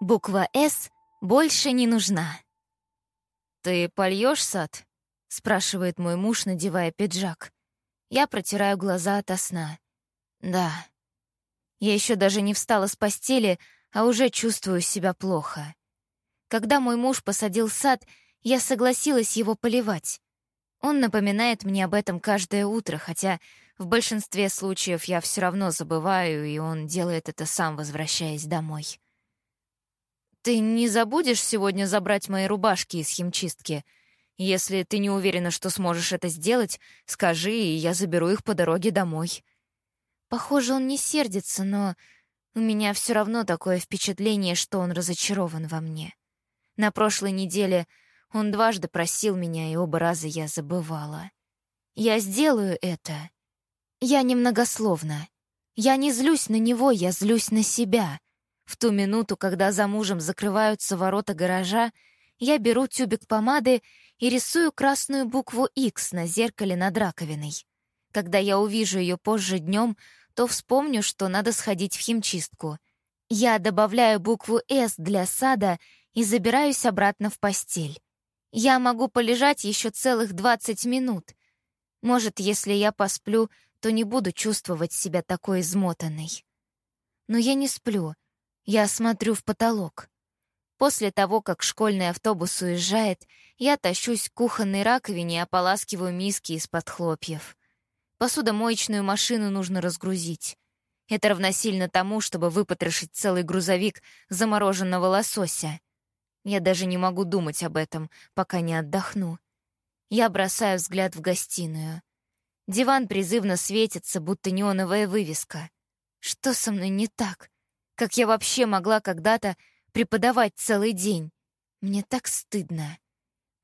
Буква «С» больше не нужна. «Ты польешь сад?» — спрашивает мой муж, надевая пиджак. Я протираю глаза ото сна. «Да». Я еще даже не встала с постели, а уже чувствую себя плохо. Когда мой муж посадил сад, я согласилась его поливать. Он напоминает мне об этом каждое утро, хотя в большинстве случаев я все равно забываю, и он делает это сам, возвращаясь домой. «Ты не забудешь сегодня забрать мои рубашки из химчистки? Если ты не уверена, что сможешь это сделать, скажи, и я заберу их по дороге домой». Похоже, он не сердится, но у меня все равно такое впечатление, что он разочарован во мне. На прошлой неделе он дважды просил меня, и оба раза я забывала. Я сделаю это. Я немногословна. Я не злюсь на него, я злюсь на себя. В ту минуту, когда за мужем закрываются ворота гаража, я беру тюбик помады и рисую красную букву X на зеркале над раковиной. Когда я увижу ее позже днем, то вспомню, что надо сходить в химчистку. Я добавляю букву «С» для сада и забираюсь обратно в постель. Я могу полежать еще целых 20 минут. Может, если я посплю, то не буду чувствовать себя такой измотанной. Но я не сплю. Я смотрю в потолок. После того, как школьный автобус уезжает, я тащусь к кухонной раковине и ополаскиваю миски из-под хлопьев. Посудомоечную машину нужно разгрузить. Это равносильно тому, чтобы выпотрошить целый грузовик замороженного лосося. Я даже не могу думать об этом, пока не отдохну. Я бросаю взгляд в гостиную. Диван призывно светится, будто неоновая вывеска. Что со мной не так? Как я вообще могла когда-то преподавать целый день? Мне так стыдно.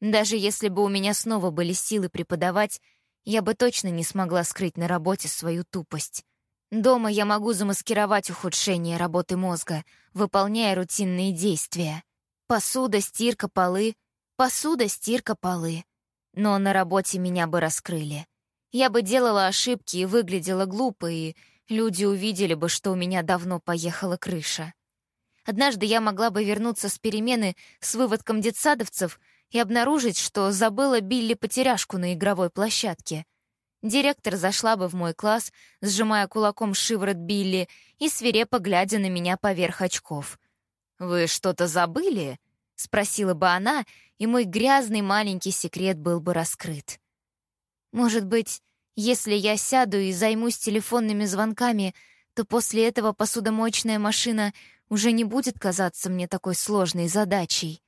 Даже если бы у меня снова были силы преподавать, я бы точно не смогла скрыть на работе свою тупость. Дома я могу замаскировать ухудшение работы мозга, выполняя рутинные действия. Посуда, стирка, полы. Посуда, стирка, полы. Но на работе меня бы раскрыли. Я бы делала ошибки и выглядела глупо, и люди увидели бы, что у меня давно поехала крыша. Однажды я могла бы вернуться с перемены с выводком детсадовцев и обнаружить, что забыла Билли потеряшку на игровой площадке. Директор зашла бы в мой класс, сжимая кулаком шиворот Билли и свирепо глядя на меня поверх очков. «Вы что-то забыли?» — спросила бы она, и мой грязный маленький секрет был бы раскрыт. Может быть, если я сяду и займусь телефонными звонками, то после этого посудомоечная машина уже не будет казаться мне такой сложной задачей.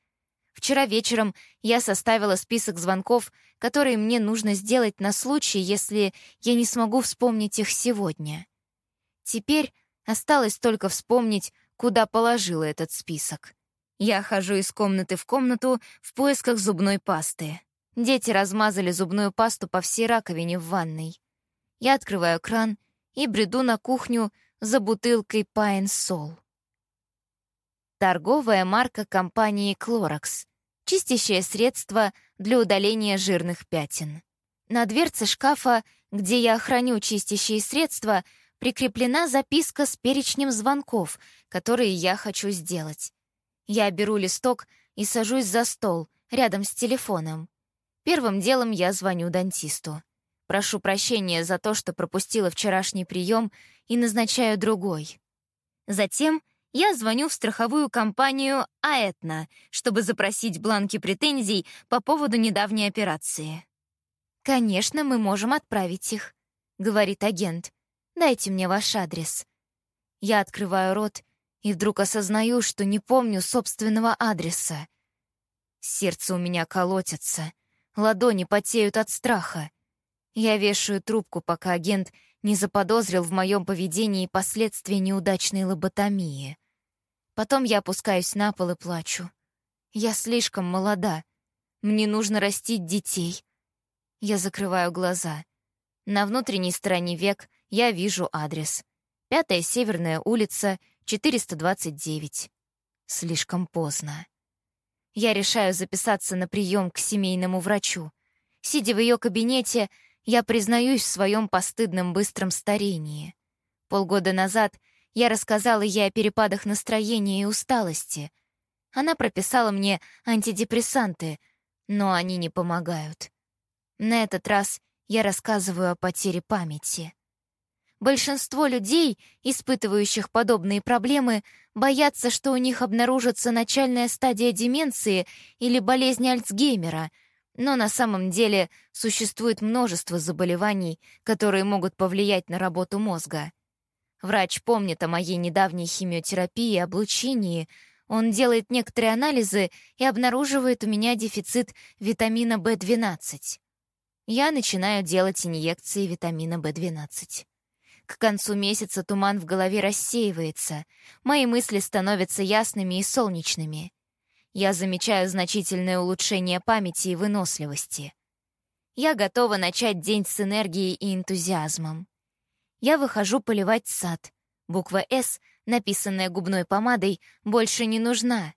Вчера вечером я составила список звонков, которые мне нужно сделать на случай, если я не смогу вспомнить их сегодня. Теперь осталось только вспомнить, куда положила этот список. Я хожу из комнаты в комнату в поисках зубной пасты. Дети размазали зубную пасту по всей раковине в ванной. Я открываю кран и бреду на кухню за бутылкой Pine Sol. Торговая марка компании Clorox. Чистящее средство для удаления жирных пятен. На дверце шкафа, где я храню чистящие средства, прикреплена записка с перечнем звонков, которые я хочу сделать. Я беру листок и сажусь за стол, рядом с телефоном. Первым делом я звоню дантисту. Прошу прощения за то, что пропустила вчерашний прием и назначаю другой. Затем я звоню в страховую компанию «Аэтна», чтобы запросить бланки претензий по поводу недавней операции. «Конечно, мы можем отправить их», — говорит агент. «Дайте мне ваш адрес». Я открываю рот и вдруг осознаю, что не помню собственного адреса. Сердце у меня колотится — Ладони потеют от страха. Я вешаю трубку, пока агент не заподозрил в моем поведении последствия неудачной лоботомии. Потом я опускаюсь на пол и плачу. Я слишком молода. Мне нужно растить детей. Я закрываю глаза. На внутренней стороне век я вижу адрес. Пятая Северная улица, 429. Слишком поздно. Я решаю записаться на прием к семейному врачу. Сидя в ее кабинете, я признаюсь в своем постыдном быстром старении. Полгода назад я рассказала ей о перепадах настроения и усталости — Она прописала мне антидепрессанты, но они не помогают. На этот раз я рассказываю о потере памяти. Большинство людей, испытывающих подобные проблемы, боятся, что у них обнаружится начальная стадия деменции или болезнь Альцгеймера, но на самом деле существует множество заболеваний, которые могут повлиять на работу мозга. Врач помнит о моей недавней химиотерапии и облучении. Он делает некоторые анализы и обнаруживает у меня дефицит витамина В12. Я начинаю делать инъекции витамина В12. К концу месяца туман в голове рассеивается, мои мысли становятся ясными и солнечными. Я замечаю значительное улучшение памяти и выносливости. Я готова начать день с энергией и энтузиазмом. Я выхожу поливать сад. Буква «С», написанная губной помадой, больше не нужна.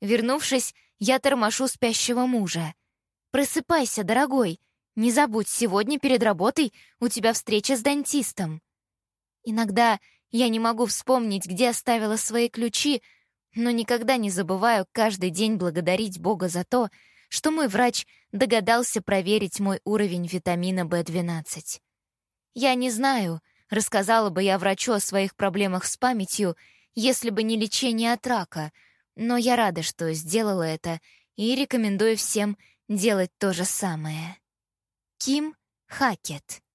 Вернувшись, я тормошу спящего мужа. «Просыпайся, дорогой! Не забудь, сегодня перед работой у тебя встреча с дантистом». Иногда я не могу вспомнить, где оставила свои ключи, но никогда не забываю каждый день благодарить Бога за то, что мой врач догадался проверить мой уровень витамина В12. Я не знаю, рассказала бы я врачу о своих проблемах с памятью, если бы не лечение от рака, но я рада, что сделала это, и рекомендую всем делать то же самое. Ким Хакет